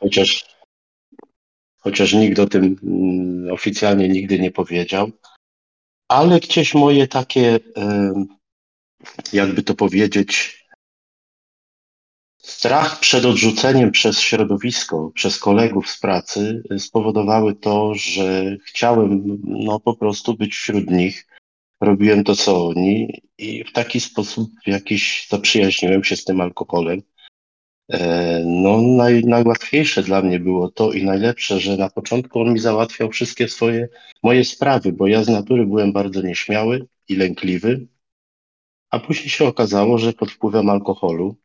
chociaż, chociaż nikt o tym mm, oficjalnie nigdy nie powiedział. Ale gdzieś moje takie, jakby to powiedzieć, strach przed odrzuceniem przez środowisko, przez kolegów z pracy spowodowały to, że chciałem no, po prostu być wśród nich. Robiłem to, co oni i w taki sposób jakiś zaprzyjaźniłem się z tym alkoholem. E, no, naj, najłatwiejsze dla mnie było to i najlepsze, że na początku on mi załatwiał wszystkie swoje moje sprawy, bo ja z natury byłem bardzo nieśmiały i lękliwy, a później się okazało, że pod wpływem alkoholu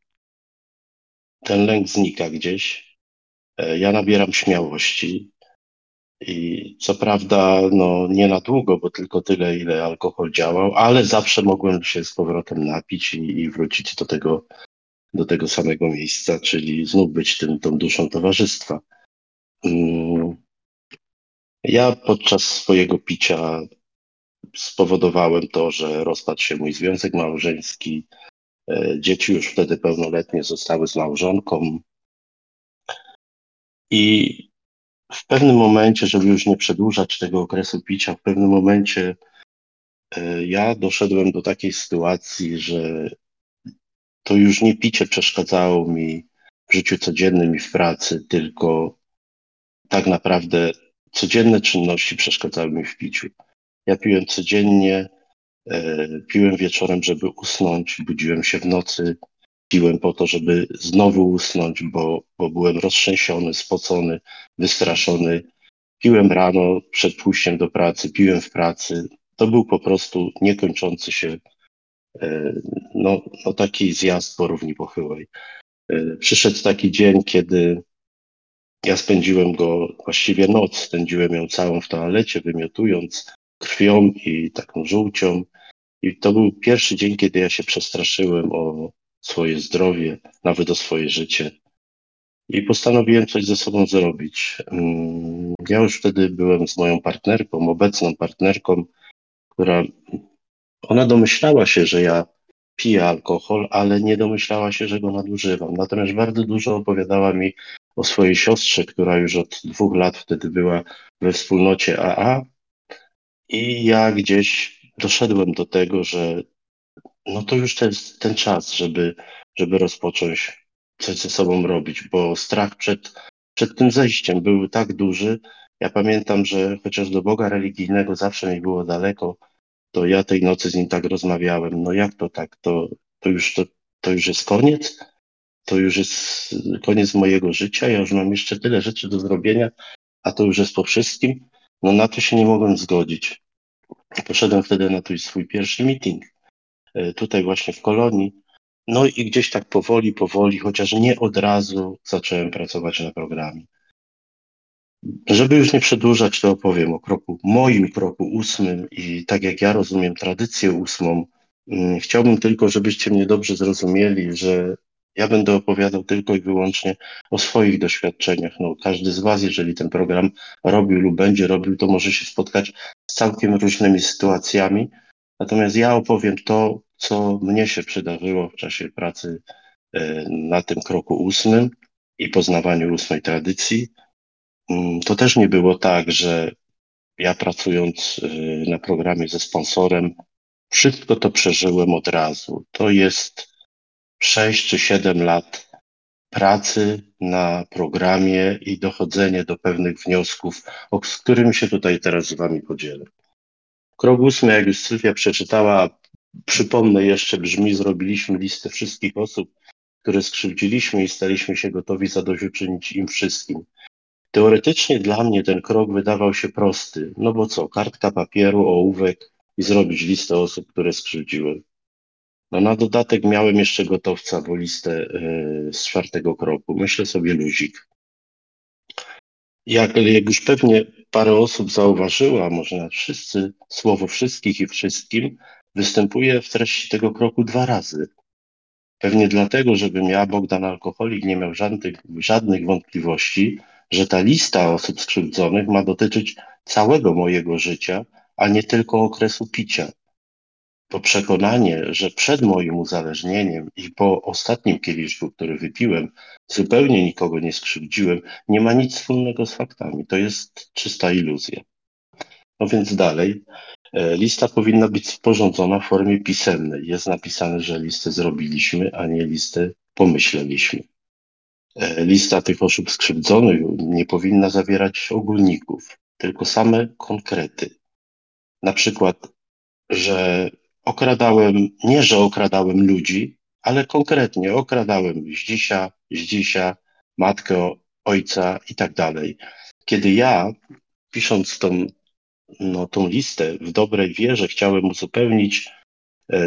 ten lęk znika gdzieś. E, ja nabieram śmiałości i co prawda no, nie na długo, bo tylko tyle, ile alkohol działał, ale zawsze mogłem się z powrotem napić i, i wrócić do tego do tego samego miejsca, czyli znów być tym, tą duszą towarzystwa. Mm. Ja podczas swojego picia spowodowałem to, że rozpadł się mój związek małżeński. E, dzieci już wtedy pełnoletnie zostały z małżonką. I w pewnym momencie, żeby już nie przedłużać tego okresu picia, w pewnym momencie e, ja doszedłem do takiej sytuacji, że to już nie picie przeszkadzało mi w życiu codziennym i w pracy, tylko tak naprawdę codzienne czynności przeszkadzały mi w piciu. Ja piłem codziennie, e, piłem wieczorem, żeby usnąć, budziłem się w nocy, piłem po to, żeby znowu usnąć, bo, bo byłem roztrzęsiony, spocony, wystraszony. Piłem rano przed pójściem do pracy, piłem w pracy. To był po prostu niekończący się no, no taki zjazd po równi pochyłej. E, przyszedł taki dzień, kiedy ja spędziłem go, właściwie noc, spędziłem ją całą w toalecie, wymiotując krwią i taką żółcią. I to był pierwszy dzień, kiedy ja się przestraszyłem o swoje zdrowie, nawet o swoje życie. I postanowiłem coś ze sobą zrobić. Mm, ja już wtedy byłem z moją partnerką, obecną partnerką, która ona domyślała się, że ja piję alkohol, ale nie domyślała się, że go nadużywam. Natomiast bardzo dużo opowiadała mi o swojej siostrze, która już od dwóch lat wtedy była we wspólnocie AA. I ja gdzieś doszedłem do tego, że no to już jest ten czas, żeby, żeby rozpocząć coś ze sobą robić, bo strach przed, przed tym zejściem był tak duży. Ja pamiętam, że chociaż do Boga religijnego zawsze mi było daleko, to ja tej nocy z nim tak rozmawiałem. No jak to tak? To, to, już, to, to już jest koniec? To już jest koniec mojego życia. Ja już mam jeszcze tyle rzeczy do zrobienia, a to już jest po wszystkim. No na to się nie mogłem zgodzić. Poszedłem wtedy na swój pierwszy meeting, e, tutaj właśnie w kolonii. No i gdzieś tak powoli, powoli, chociaż nie od razu zacząłem pracować na programie. Żeby już nie przedłużać, to opowiem o kroku, moim kroku ósmym i tak jak ja rozumiem tradycję ósmą. Mm, chciałbym tylko, żebyście mnie dobrze zrozumieli, że ja będę opowiadał tylko i wyłącznie o swoich doświadczeniach. No, każdy z Was, jeżeli ten program robił lub będzie robił, to może się spotkać z całkiem różnymi sytuacjami. Natomiast ja opowiem to, co mnie się przydarzyło w czasie pracy e, na tym kroku ósmym i poznawaniu ósmej tradycji. Mm, to też nie było tak, że ja pracując y, na programie ze sponsorem, wszystko to przeżyłem od razu. To jest 6 czy 7 lat pracy na programie i dochodzenie do pewnych wniosków, o, z którymi się tutaj teraz z Wami podzielę. Krok ósmy, jak już Sylwia przeczytała, przypomnę jeszcze, brzmi, zrobiliśmy listę wszystkich osób, które skrzywdziliśmy i staliśmy się gotowi zadośćuczynić im wszystkim. Teoretycznie dla mnie ten krok wydawał się prosty, no bo co, kartka papieru, ołówek i zrobić listę osób, które skrzywdziłem. No na dodatek miałem jeszcze gotowca, bo listę yy, z czwartego kroku. Myślę sobie luzik. Jak, jak już pewnie parę osób zauważyło, a może nawet wszyscy, słowo wszystkich i wszystkim występuje w treści tego kroku dwa razy. Pewnie dlatego, żebym ja, Bogdan Alkoholik, nie miał żadnych, żadnych wątpliwości, że ta lista osób skrzywdzonych ma dotyczyć całego mojego życia, a nie tylko okresu picia. to przekonanie, że przed moim uzależnieniem i po ostatnim kieliszku, który wypiłem, zupełnie nikogo nie skrzywdziłem, nie ma nic wspólnego z faktami. To jest czysta iluzja. No więc dalej. E, lista powinna być sporządzona w formie pisemnej. Jest napisane, że listę zrobiliśmy, a nie listę pomyśleliśmy. E, lista tych osób skrzywdzonych nie powinna zawierać ogólników, tylko same konkrety. Na przykład, że okradałem, nie że okradałem ludzi, ale konkretnie okradałem Zdzisia, Zdzisia, matkę, ojca i tak dalej. Kiedy ja, pisząc tą, no, tą listę w dobrej wierze, chciałem uzupełnić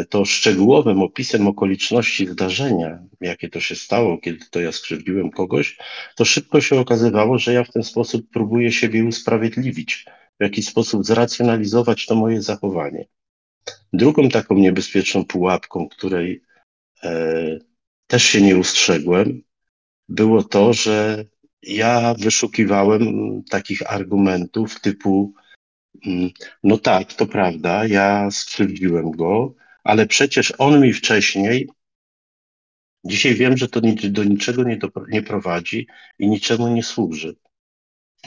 to szczegółowym opisem okoliczności zdarzenia, jakie to się stało, kiedy to ja skrzywdziłem kogoś, to szybko się okazywało, że ja w ten sposób próbuję siebie usprawiedliwić, w jakiś sposób zracjonalizować to moje zachowanie. Drugą taką niebezpieczną pułapką, której e, też się nie ustrzegłem, było to, że ja wyszukiwałem takich argumentów typu mm, no tak, to prawda, ja skrzywdziłem go, ale przecież on mi wcześniej, dzisiaj wiem, że to do niczego nie, do, nie prowadzi i niczemu nie służy.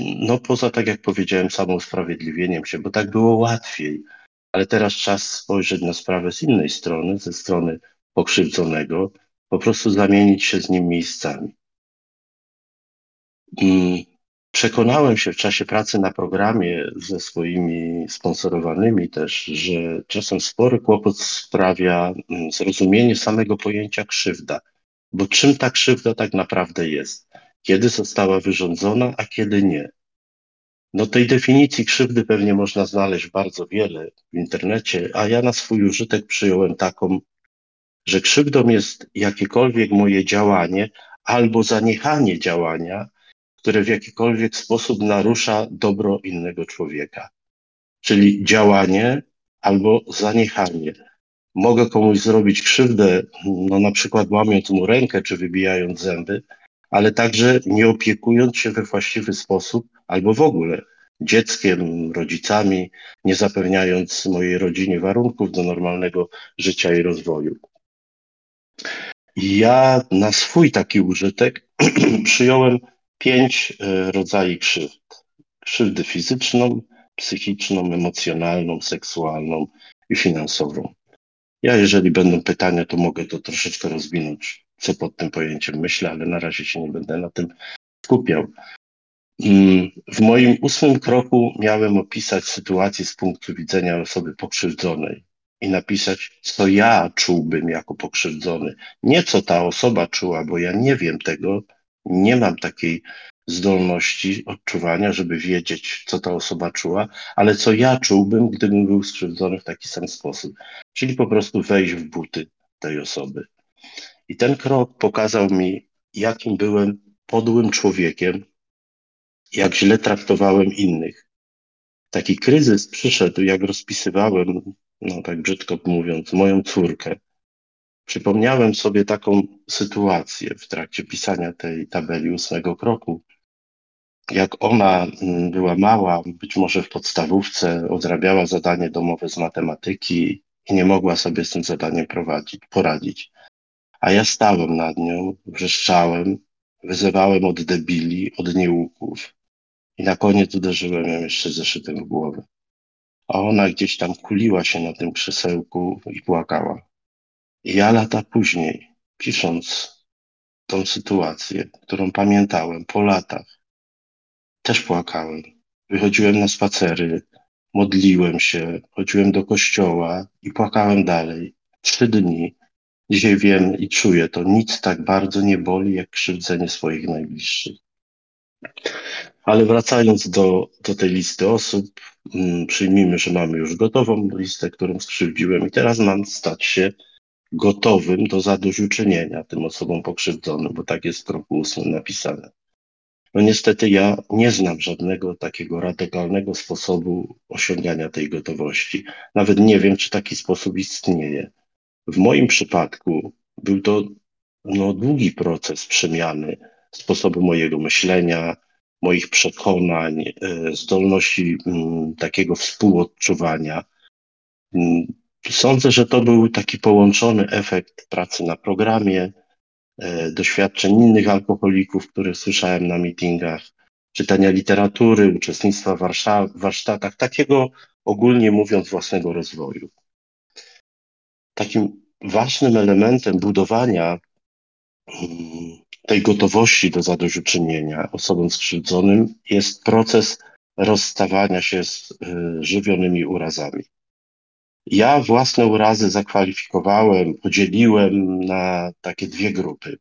No poza, tak jak powiedziałem, samą usprawiedliwieniem się, bo tak było łatwiej. Ale teraz czas spojrzeć na sprawę z innej strony, ze strony pokrzywdzonego, po prostu zamienić się z nim miejscami. Mm, przekonałem się w czasie pracy na programie ze swoimi sponsorowanymi też, że czasem spory kłopot sprawia mm, zrozumienie samego pojęcia krzywda. Bo czym ta krzywda tak naprawdę jest? Kiedy została wyrządzona, a kiedy nie? No tej definicji krzywdy pewnie można znaleźć bardzo wiele w internecie, a ja na swój użytek przyjąłem taką, że krzywdą jest jakiekolwiek moje działanie albo zaniechanie działania, które w jakikolwiek sposób narusza dobro innego człowieka. Czyli działanie albo zaniechanie. Mogę komuś zrobić krzywdę, no na przykład łamiąc mu rękę czy wybijając zęby, ale także nie opiekując się we właściwy sposób albo w ogóle dzieckiem, rodzicami, nie zapewniając mojej rodzinie warunków do normalnego życia i rozwoju. Ja na swój taki użytek przyjąłem pięć e, rodzajów krzywd. Krzywdę fizyczną, psychiczną, emocjonalną, seksualną i finansową. Ja, jeżeli będą pytania, to mogę to troszeczkę rozwinąć, co pod tym pojęciem myślę, ale na razie się nie będę na tym skupiał. Mm, w moim ósmym kroku miałem opisać sytuację z punktu widzenia osoby pokrzywdzonej i napisać, co ja czułbym jako pokrzywdzony. Nie co ta osoba czuła, bo ja nie wiem tego, nie mam takiej zdolności odczuwania, żeby wiedzieć, co ta osoba czuła, ale co ja czułbym, gdybym był skrzywdzony w taki sam sposób. Czyli po prostu wejść w buty tej osoby. I ten krok pokazał mi, jakim byłem podłym człowiekiem, jak źle traktowałem innych. Taki kryzys przyszedł, jak rozpisywałem, no tak brzydko mówiąc, moją córkę. Przypomniałem sobie taką sytuację w trakcie pisania tej tabeli ósmego kroku. Jak ona mm, była mała, być może w podstawówce, odrabiała zadanie domowe z matematyki i nie mogła sobie z tym zadaniem prowadzić, poradzić. A ja stałem nad nią, wrzeszczałem, wyzywałem od debili, od nieuków. I na koniec uderzyłem ją jeszcze zeszytem w głowę. A ona gdzieś tam kuliła się na tym krzesełku i płakała. Ja lata później, pisząc tą sytuację, którą pamiętałem po latach, też płakałem. Wychodziłem na spacery, modliłem się, chodziłem do kościoła i płakałem dalej. Trzy dni. Dzisiaj wiem i czuję to. Nic tak bardzo nie boli, jak krzywdzenie swoich najbliższych. Ale wracając do, do tej listy osób, mm, przyjmijmy, że mamy już gotową listę, którą skrzywdziłem i teraz mam stać się gotowym do zadośćuczynienia tym osobom pokrzywdzonym, bo tak jest w kroku ósmym napisane. No niestety ja nie znam żadnego takiego radykalnego sposobu osiągania tej gotowości. Nawet nie wiem, czy taki sposób istnieje. W moim przypadku był to no, długi proces przemiany sposobu mojego myślenia, moich przekonań, e, zdolności mm, takiego współodczuwania. Sądzę, że to był taki połączony efekt pracy na programie, e, doświadczeń innych alkoholików, które słyszałem na meetingach, czytania literatury, uczestnictwa w warsztatach, takiego ogólnie mówiąc własnego rozwoju. Takim ważnym elementem budowania mm, tej gotowości do zadośćuczynienia osobom skrzywdzonym jest proces rozstawania się z y, żywionymi urazami. Ja własne urazy zakwalifikowałem, podzieliłem na takie dwie grupy.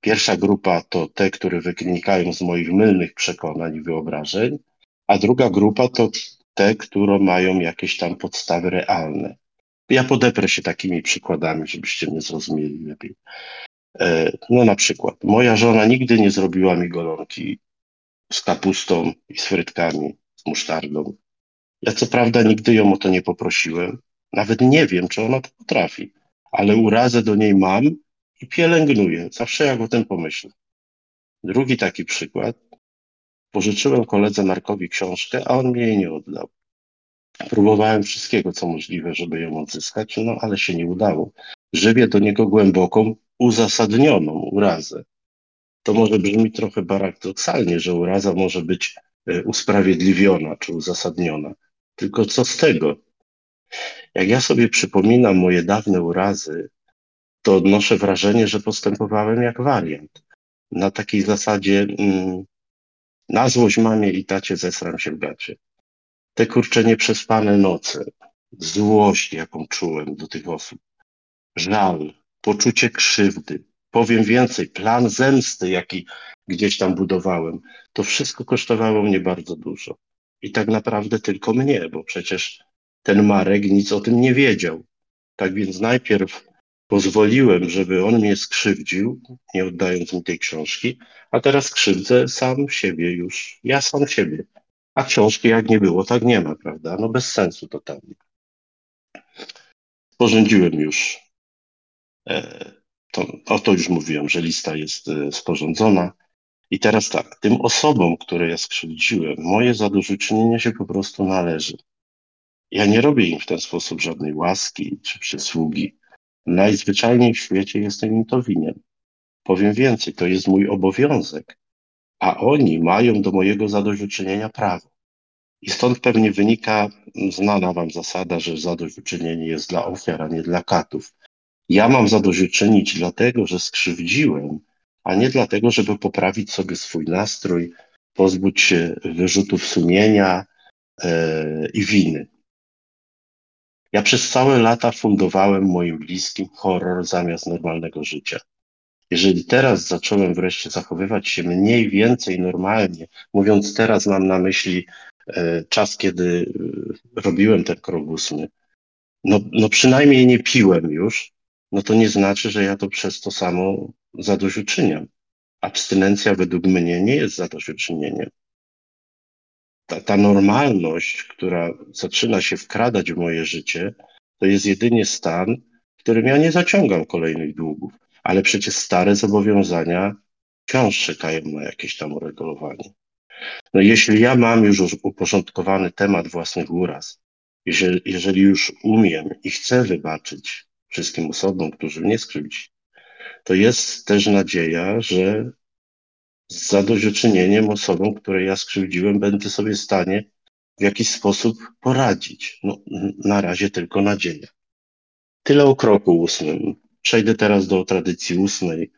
Pierwsza grupa to te, które wynikają z moich mylnych przekonań i wyobrażeń, a druga grupa to te, które mają jakieś tam podstawy realne. Ja podeprę się takimi przykładami, żebyście mnie zrozumieli lepiej. E, no na przykład, moja żona nigdy nie zrobiła mi golonki z kapustą i z frytkami, z musztardą. Ja co prawda nigdy ją o to nie poprosiłem. Nawet nie wiem, czy ona to potrafi, ale urazę do niej mam i pielęgnuję, zawsze jak o tym pomyślę. Drugi taki przykład. Pożyczyłem koledze Markowi książkę, a on mi jej nie oddał. Próbowałem wszystkiego, co możliwe, żeby ją odzyskać, no ale się nie udało. Żywię do niego głęboką, uzasadnioną urazę. To może brzmi trochę paradoksalnie, że uraza może być e, usprawiedliwiona czy uzasadniona. Tylko co z tego? Jak ja sobie przypominam moje dawne urazy, to odnoszę wrażenie, że postępowałem jak wariant. Na takiej zasadzie mm, na złość mamie i tacie zesram się w gacie. Te kurcze nieprzespane noce, złość, jaką czułem do tych osób, żal, poczucie krzywdy, powiem więcej, plan zemsty, jaki gdzieś tam budowałem, to wszystko kosztowało mnie bardzo dużo. I tak naprawdę tylko mnie, bo przecież ten Marek nic o tym nie wiedział. Tak więc najpierw pozwoliłem, żeby on mnie skrzywdził, nie oddając mi tej książki, a teraz krzywdzę sam siebie już. Ja sam siebie. A książki jak nie było, tak nie ma, prawda? No bez sensu totalnie. Porządziłem już. E, to, o to już mówiłem, że lista jest e, sporządzona. I teraz tak, tym osobom, które ja skrzywdziłem, moje zadośćuczynienie się po prostu należy. Ja nie robię im w ten sposób żadnej łaski czy przysługi. Najzwyczajniej w świecie jestem im to winien. Powiem więcej, to jest mój obowiązek, a oni mają do mojego zadośćuczynienia prawo. I stąd pewnie wynika znana wam zasada, że zadośćuczynienie jest dla ofiar, a nie dla katów. Ja mam zadośćuczynić dlatego, że skrzywdziłem, a nie dlatego, żeby poprawić sobie swój nastrój, pozbyć się wyrzutów sumienia yy, i winy. Ja przez całe lata fundowałem moim bliskim horror zamiast normalnego życia. Jeżeli teraz zacząłem wreszcie zachowywać się mniej więcej normalnie, mówiąc teraz mam na myśli e, czas, kiedy e, robiłem ten krok ósmy, no, no przynajmniej nie piłem już, no to nie znaczy, że ja to przez to samo zadośćuczyniam. Abstynencja według mnie nie jest zadośćuczynieniem ta, ta normalność, która zaczyna się wkradać w moje życie, to jest jedynie stan, w którym ja nie zaciągam kolejnych długów. Ale przecież stare zobowiązania wciąż czekają na jakieś tam uregulowanie. No jeśli ja mam już uporządkowany temat własnych uraz, jeżeli, jeżeli już umiem i chcę wybaczyć wszystkim osobom, którzy mnie skrzywdzi, to jest też nadzieja, że zadośćuczynieniem osobom, które ja skrzywdziłem, będę sobie w stanie w jakiś sposób poradzić. No, na razie tylko nadzieja. Tyle o kroku ósmym. Przejdę teraz do tradycji ósmej.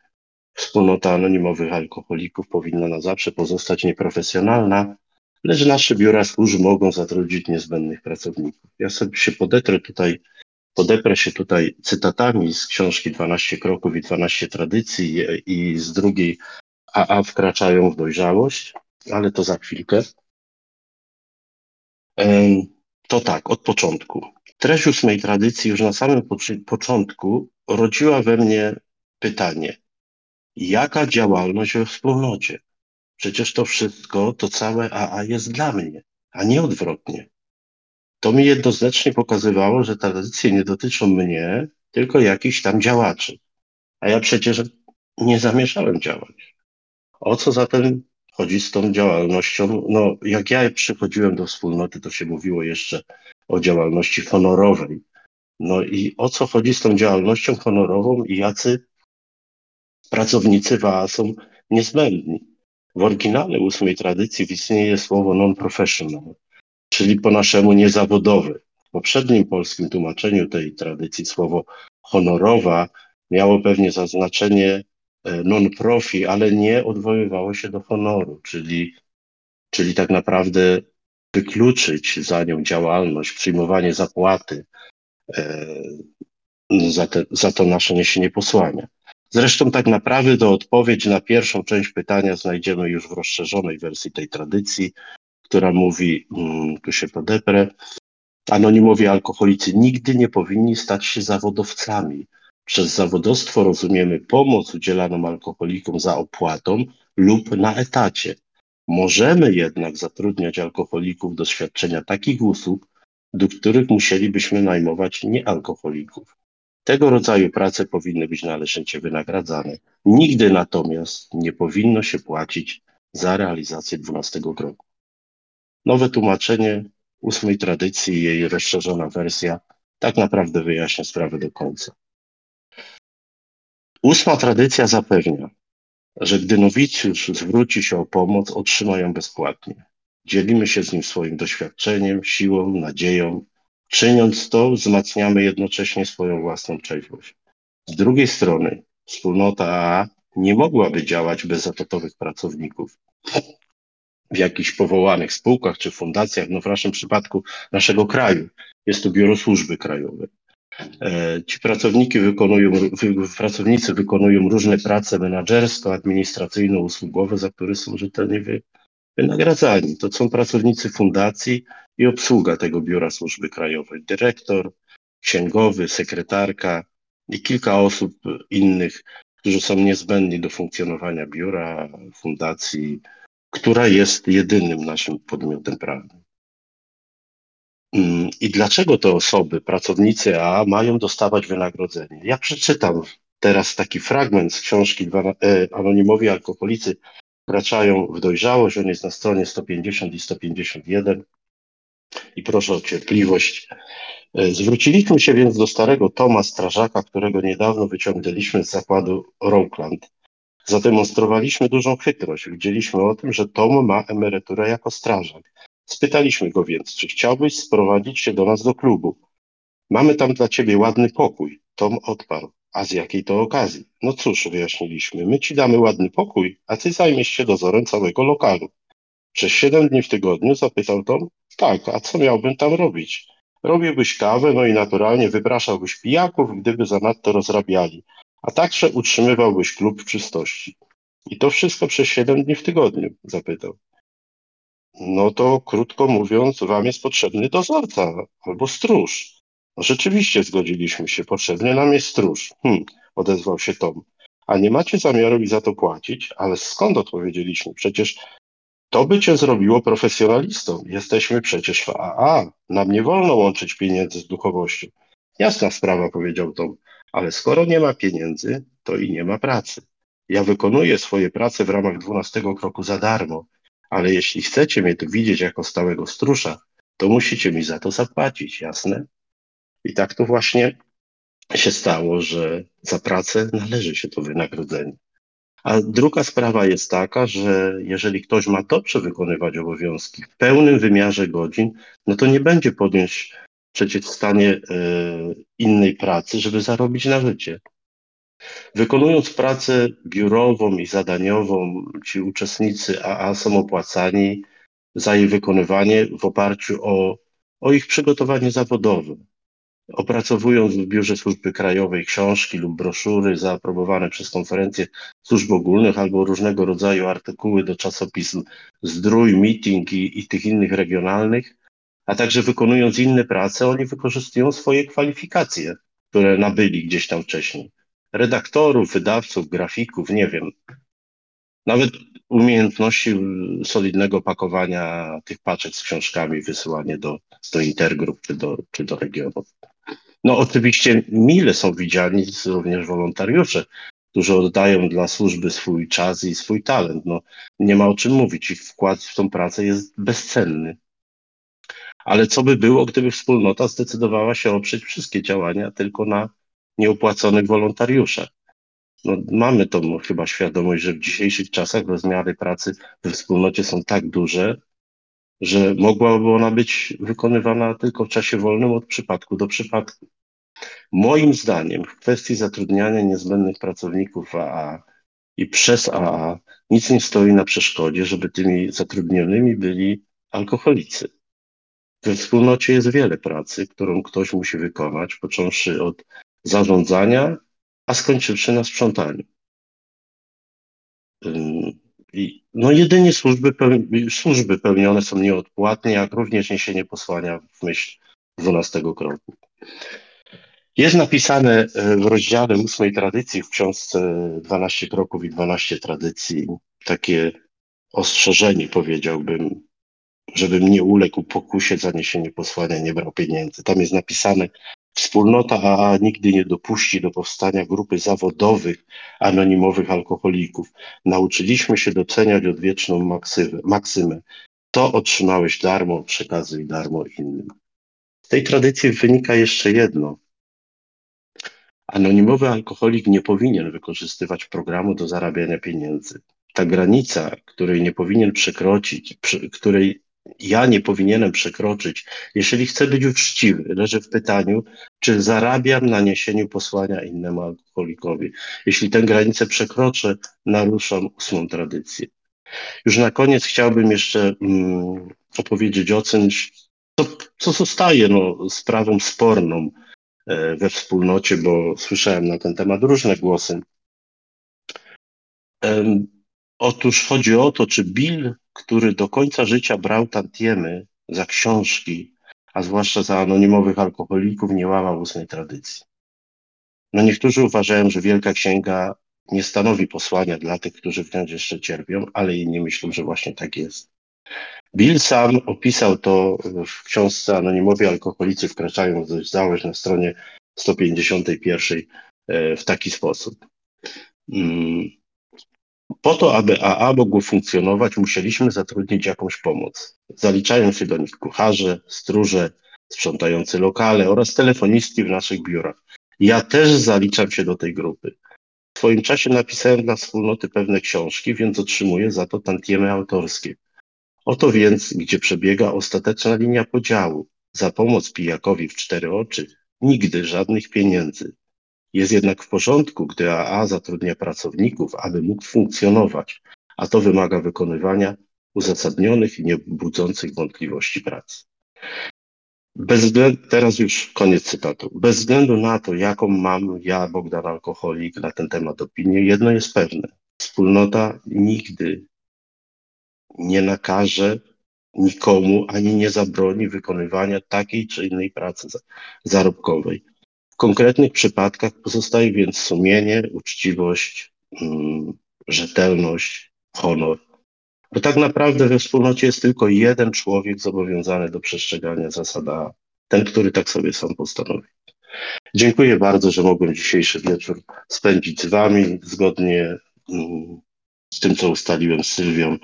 Wspólnota anonimowych alkoholików powinna na zawsze pozostać nieprofesjonalna, lecz nasze biura służb mogą zatrudnić niezbędnych pracowników. Ja sobie się podetrę tutaj, podeprę się tutaj cytatami z książki 12 kroków i 12 tradycji i z drugiej a wkraczają w dojrzałość, ale to za chwilkę. To tak, od początku. Treść ósmej tradycji już na samym początku rodziła we mnie pytanie, jaka działalność we wspólnocie? Przecież to wszystko, to całe AA jest dla mnie, a nie odwrotnie. To mi jednoznacznie pokazywało, że tradycje nie dotyczą mnie, tylko jakichś tam działaczy. A ja przecież nie zamierzałem działać. O co zatem chodzi z tą działalnością? No, jak ja przychodziłem do wspólnoty, to się mówiło jeszcze o działalności honorowej. No i o co chodzi z tą działalnością honorową i jacy pracownicy WA są niezbędni? W oryginale ósmej tradycji istnieje słowo non-professional, czyli po naszemu niezawodowy. W poprzednim polskim tłumaczeniu tej tradycji słowo honorowa miało pewnie zaznaczenie e, non-profi, ale nie odwoływało się do honoru, czyli, czyli tak naprawdę wykluczyć za nią działalność, przyjmowanie zapłaty e, za, te, za to nasze niesienie posłania. Zresztą tak naprawdę do odpowiedź na pierwszą część pytania znajdziemy już w rozszerzonej wersji tej tradycji, która mówi, mm, tu się podeprę, anonimowi alkoholicy nigdy nie powinni stać się zawodowcami. Przez zawodowstwo rozumiemy pomoc udzielaną alkoholikom za opłatą lub na etacie. Możemy jednak zatrudniać alkoholików do świadczenia takich usług, do których musielibyśmy najmować niealkoholików. Tego rodzaju prace powinny być należycie wynagradzane. Nigdy natomiast nie powinno się płacić za realizację dwunastego kroku. Nowe tłumaczenie ósmej tradycji i jej rozszerzona wersja tak naprawdę wyjaśnia sprawę do końca. Ósma tradycja zapewnia, że gdy nowicjusz zwróci się o pomoc, otrzyma ją bezpłatnie. Dzielimy się z nim swoim doświadczeniem, siłą, nadzieją. Czyniąc to, wzmacniamy jednocześnie swoją własną trzeźwość. Z drugiej strony, wspólnota AA nie mogłaby działać bez zatatowych pracowników. W jakichś powołanych spółkach czy fundacjach, no w naszym przypadku naszego kraju, jest to Biuro Służby Krajowej. E, ci pracowniki wykonują, pracownicy wykonują różne prace menedżersko-administracyjno-usługowe, za które są rzetelnie wynagradzani. To są pracownicy fundacji i obsługa tego biura służby krajowej. Dyrektor, księgowy, sekretarka i kilka osób innych, którzy są niezbędni do funkcjonowania biura, fundacji, która jest jedynym naszym podmiotem prawnym. Mm, I dlaczego te osoby, pracownicy A, mają dostawać wynagrodzenie? Ja przeczytam teraz taki fragment z książki e, Anonimowi Alkoholicy wkraczają w dojrzałość. On jest na stronie 150 i 151. I proszę o cierpliwość. E, zwróciliśmy się więc do starego Toma Strażaka, którego niedawno wyciągnęliśmy z zakładu Rockland. Zademonstrowaliśmy dużą chytrość. Widzieliśmy o tym, że Tom ma emeryturę jako strażak. Spytaliśmy go więc, czy chciałbyś sprowadzić się do nas do klubu. Mamy tam dla ciebie ładny pokój. Tom odparł. A z jakiej to okazji? No cóż, wyjaśniliśmy, my ci damy ładny pokój, a ty zajmiesz się dozorem całego lokalu. Przez siedem dni w tygodniu? zapytał Tom. Tak, a co miałbym tam robić? Robiłbyś kawę, no i naturalnie wypraszałbyś pijaków, gdyby zanadto rozrabiali, a także utrzymywałbyś klub w czystości. I to wszystko przez siedem dni w tygodniu? zapytał. No to krótko mówiąc, wam jest potrzebny dozorca albo stróż. No rzeczywiście zgodziliśmy się, potrzebny nam jest stróż. Hm, odezwał się Tom. A nie macie zamiaru mi za to płacić? Ale skąd odpowiedzieliśmy? Przecież to by cię zrobiło profesjonalistą. Jesteśmy przecież w AA. Nam nie wolno łączyć pieniędzy z duchowością. Jasna sprawa, powiedział Tom. Ale skoro nie ma pieniędzy, to i nie ma pracy. Ja wykonuję swoje prace w ramach dwunastego kroku za darmo ale jeśli chcecie mnie tu widzieć jako stałego strusza, to musicie mi za to zapłacić, jasne? I tak to właśnie się stało, że za pracę należy się to wynagrodzenie. A druga sprawa jest taka, że jeżeli ktoś ma dobrze wykonywać obowiązki w pełnym wymiarze godzin, no to nie będzie podjąć przecież w stanie e, innej pracy, żeby zarobić na życie. Wykonując pracę biurową i zadaniową, ci uczestnicy AA są opłacani za jej wykonywanie w oparciu o, o ich przygotowanie zawodowe. Opracowując w Biurze Służby Krajowej książki lub broszury zaaprobowane przez konferencje służb ogólnych albo różnego rodzaju artykuły do czasopism Zdrój, Meeting i, i tych innych regionalnych, a także wykonując inne prace, oni wykorzystują swoje kwalifikacje, które nabyli gdzieś tam wcześniej redaktorów, wydawców, grafików, nie wiem. Nawet umiejętności solidnego pakowania tych paczek z książkami, wysyłanie do, do intergrup czy do, czy do regionów. No oczywiście mile są widziani również wolontariusze, którzy oddają dla służby swój czas i swój talent. No, nie ma o czym mówić, ich wkład w tą pracę jest bezcenny. Ale co by było, gdyby wspólnota zdecydowała się oprzeć wszystkie działania tylko na nieopłaconych wolontariuszach? No, mamy tą chyba świadomość, że w dzisiejszych czasach rozmiary pracy we wspólnocie są tak duże, że mogłaby ona być wykonywana tylko w czasie wolnym od przypadku do przypadku. Moim zdaniem w kwestii zatrudniania niezbędnych pracowników AA i przez AA nic nie stoi na przeszkodzie, żeby tymi zatrudnionymi byli alkoholicy. We wspólnocie jest wiele pracy, którą ktoś musi wykonać, począwszy od zarządzania, a skończywszy na sprzątaniu. No jedynie służby, służby pełnione są nieodpłatnie, jak również niesienie posłania w myśl 12 kroku. Jest napisane e, w rozdziale ósmej tradycji w książce 12 kroków i 12 tradycji takie ostrzeżenie, powiedziałbym, żebym nie uległ pokusie zaniesienie posłania, nie brał pieniędzy. Tam jest napisane, wspólnota AA nigdy nie dopuści do powstania grupy zawodowych, anonimowych alkoholików. Nauczyliśmy się doceniać odwieczną maksymę. maksymę. To otrzymałeś darmo, przekazuj darmo innym. Z tej tradycji wynika jeszcze jedno. Anonimowy alkoholik nie powinien wykorzystywać programu do zarabiania pieniędzy. Ta granica, której nie powinien przekroczyć, której ja nie powinienem przekroczyć, jeżeli chcę być uczciwy, leży w pytaniu, czy zarabiam na niesieniu posłania innemu alkoholikowi. Jeśli tę granicę przekroczę, naruszam ósmą tradycję. Już na koniec chciałbym jeszcze mm, opowiedzieć o czymś, co, co zostaje no, sprawą sporną e, we wspólnocie, bo słyszałem na ten temat różne głosy. Otóż chodzi o to, czy Bill, który do końca życia brał tantiemy za książki, a zwłaszcza za anonimowych alkoholików, nie łamał ósmej tradycji. No niektórzy uważają, że Wielka Księga nie stanowi posłania dla tych, którzy wciąż jeszcze cierpią, ale inni myślą, że właśnie tak jest. Bill sam opisał to w książce Anonimowi alkoholicy wkraczają w załość na stronie 151 e, w taki sposób. Po to, aby AA mogło funkcjonować, musieliśmy zatrudnić jakąś pomoc. Zaliczają się do nich kucharze, stróże, sprzątający lokale oraz telefonistki w naszych biurach. Ja też zaliczam się do tej grupy. W swoim czasie napisałem dla wspólnoty pewne książki, więc otrzymuję za to tantiemy autorskie. Oto więc, gdzie przebiega ostateczna linia podziału. Za pomoc pijakowi w cztery oczy nigdy żadnych pieniędzy. Jest jednak w porządku, gdy AA zatrudnia pracowników, aby mógł funkcjonować, a to wymaga wykonywania uzasadnionych i niebudzących wątpliwości pracy. Bez względu, teraz już koniec cytatu. Bez względu na to, jaką mam ja, Bogdan Alkoholik, na ten temat opinię, jedno jest pewne. Wspólnota nigdy nie nakaże nikomu ani nie zabroni wykonywania takiej czy innej pracy zarobkowej konkretnych przypadkach pozostaje więc sumienie, uczciwość, mm, rzetelność, honor. Bo tak naprawdę we wspólnocie jest tylko jeden człowiek zobowiązany do przestrzegania zasada, ten, który tak sobie sam postanowi. Dziękuję bardzo, że mogłem dzisiejszy wieczór spędzić z Wami zgodnie mm, z tym, co ustaliłem z Sylwią.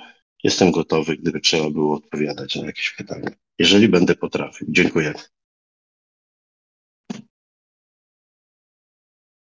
Jestem gotowy, gdyby trzeba było odpowiadać na jakieś pytania, jeżeli będę potrafił. Dziękuję.